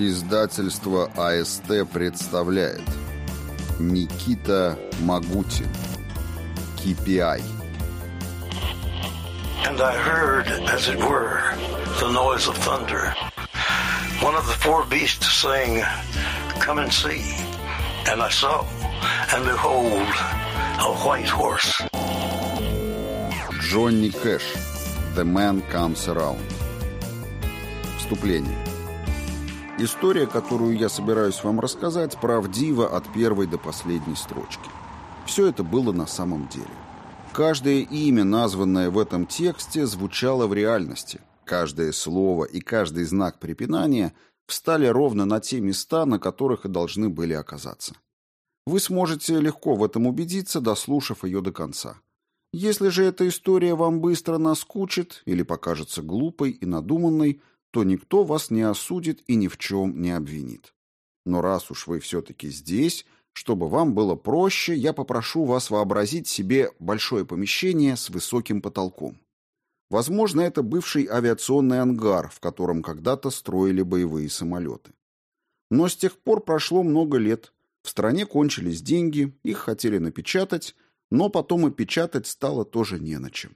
Издательство АСТ представляет Никита Магутин KPI And I heard, as it were, the noise of thunder. One of the four beasts saying, Come and see. And I saw, and behold, a white horse. Джонни Кэш The Man Comes Around Вступление История, которую я собираюсь вам рассказать, правдива от первой до последней строчки. Все это было на самом деле. Каждое имя, названное в этом тексте, звучало в реальности. Каждое слово и каждый знак препинания встали ровно на те места, на которых и должны были оказаться. Вы сможете легко в этом убедиться, дослушав ее до конца. Если же эта история вам быстро наскучит или покажется глупой и надуманной, то никто вас не осудит и ни в чем не обвинит. Но раз уж вы все-таки здесь, чтобы вам было проще, я попрошу вас вообразить себе большое помещение с высоким потолком. Возможно, это бывший авиационный ангар, в котором когда-то строили боевые самолеты. Но с тех пор прошло много лет. В стране кончились деньги, их хотели напечатать, но потом и печатать стало тоже не на чем.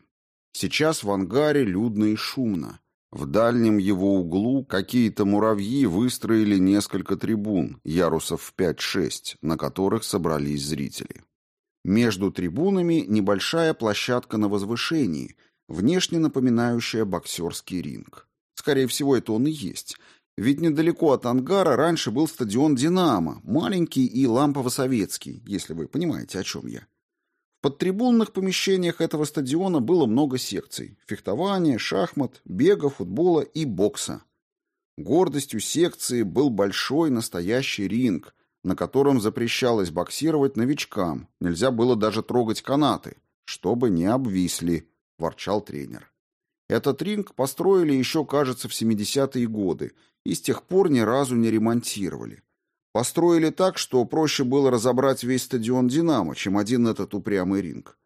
Сейчас в ангаре людно и шумно. В дальнем его углу какие-то муравьи выстроили несколько трибун, ярусов в 5-6, на которых собрались зрители. Между трибунами небольшая площадка на возвышении, внешне напоминающая боксерский ринг. Скорее всего, это он и есть. Ведь недалеко от ангара раньше был стадион «Динамо», маленький и лампово-советский, если вы понимаете, о чем я. Подтрибунных помещениях этого стадиона было много секций – фехтования, шахмат, бега, футбола и бокса. Гордостью секции был большой настоящий ринг, на котором запрещалось боксировать новичкам, нельзя было даже трогать канаты, чтобы не обвисли, ворчал тренер. Этот ринг построили еще, кажется, в 70-е годы и с тех пор ни разу не ремонтировали. Построили так, что проще было разобрать весь стадион «Динамо», чем один этот упрямый ринг.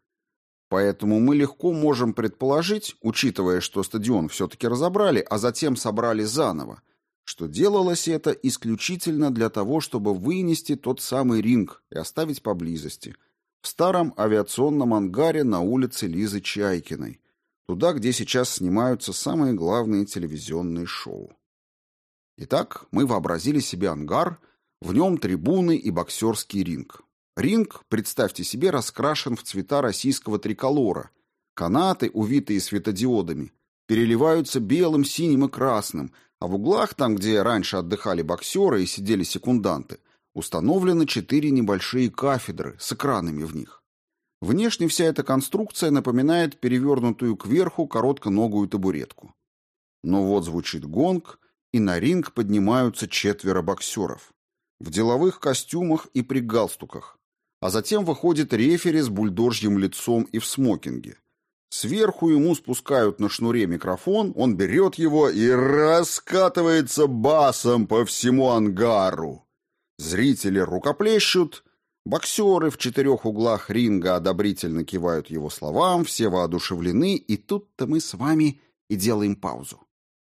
Поэтому мы легко можем предположить, учитывая, что стадион все-таки разобрали, а затем собрали заново, что делалось это исключительно для того, чтобы вынести тот самый ринг и оставить поблизости, в старом авиационном ангаре на улице Лизы Чайкиной, туда, где сейчас снимаются самые главные телевизионные шоу. Итак, мы вообразили себе ангар – в нем трибуны и боксерский ринг. Ринг, представьте себе, раскрашен в цвета российского триколора. Канаты, увитые светодиодами, переливаются белым, синим и красным, а в углах, там, где раньше отдыхали боксеры и сидели секунданты, установлены четыре небольшие кафедры с экранами в них. Внешне вся эта конструкция напоминает перевернутую кверху коротконогую табуретку. Но вот звучит гонг, и на ринг поднимаются четверо боксеров в деловых костюмах и при галстуках, а затем выходит рефери с бульдожьим лицом и в смокинге. Сверху ему спускают на шнуре микрофон, он берет его и раскатывается басом по всему ангару. Зрители рукоплещут, боксеры в четырех углах ринга одобрительно кивают его словам, все воодушевлены, и тут-то мы с вами и делаем паузу.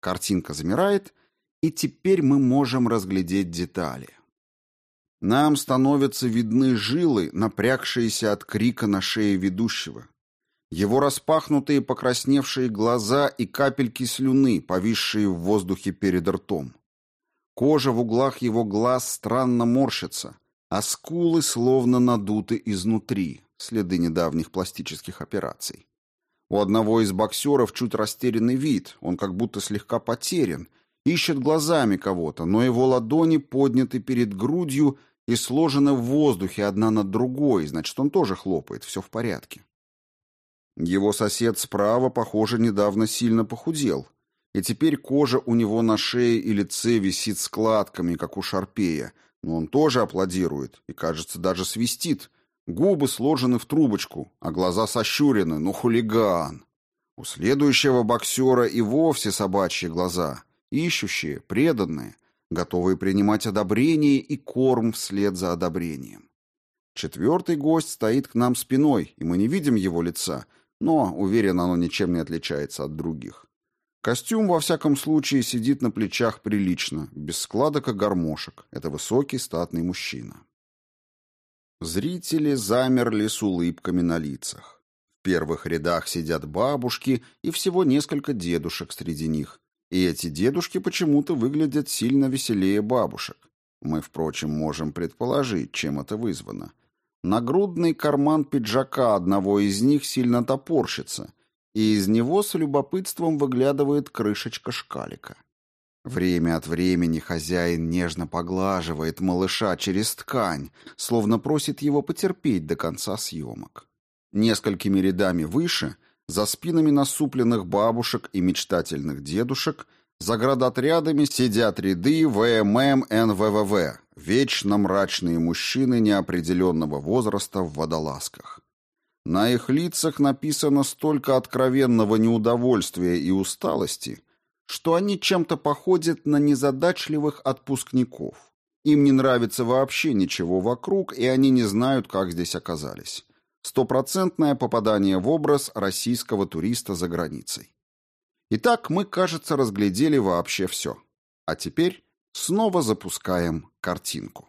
Картинка замирает, и теперь мы можем разглядеть детали. Нам становятся видны жилы, напрягшиеся от крика на шее ведущего. Его распахнутые покрасневшие глаза и капельки слюны, повисшие в воздухе перед ртом. Кожа в углах его глаз странно морщится, а скулы словно надуты изнутри, следы недавних пластических операций. У одного из боксеров чуть растерянный вид, он как будто слегка потерян, ищет глазами кого-то, но его ладони подняты перед грудью и сложены в воздухе одна над другой, значит, он тоже хлопает, все в порядке. Его сосед справа, похоже, недавно сильно похудел, и теперь кожа у него на шее и лице висит складками, как у шарпея, но он тоже аплодирует и, кажется, даже свистит. Губы сложены в трубочку, а глаза сощурены, ну хулиган. У следующего боксера и вовсе собачьи глаза, ищущие, преданные — готовые принимать одобрение и корм вслед за одобрением. Четвертый гость стоит к нам спиной, и мы не видим его лица, но, уверен, оно ничем не отличается от других. Костюм, во всяком случае, сидит на плечах прилично, без складок и гармошек. Это высокий статный мужчина. Зрители замерли с улыбками на лицах. В первых рядах сидят бабушки и всего несколько дедушек среди них. И эти дедушки почему-то выглядят сильно веселее бабушек. Мы, впрочем, можем предположить, чем это вызвано. Нагрудный карман пиджака одного из них сильно топорщится, и из него с любопытством выглядывает крышечка шкалика. Время от времени хозяин нежно поглаживает малыша через ткань, словно просит его потерпеть до конца съемок. Несколькими рядами выше, за спинами насупленных бабушек и мечтательных дедушек, за градотрядами сидят ряды ВММ НВВВ, вечно мрачные мужчины неопределенного возраста в водолазках. На их лицах написано столько откровенного неудовольствия и усталости, что они чем-то походят на незадачливых отпускников. Им не нравится вообще ничего вокруг, и они не знают, как здесь оказались. Стопроцентное попадание в образ российского туриста за границей. Итак, мы, кажется, разглядели вообще все. А теперь снова запускаем картинку.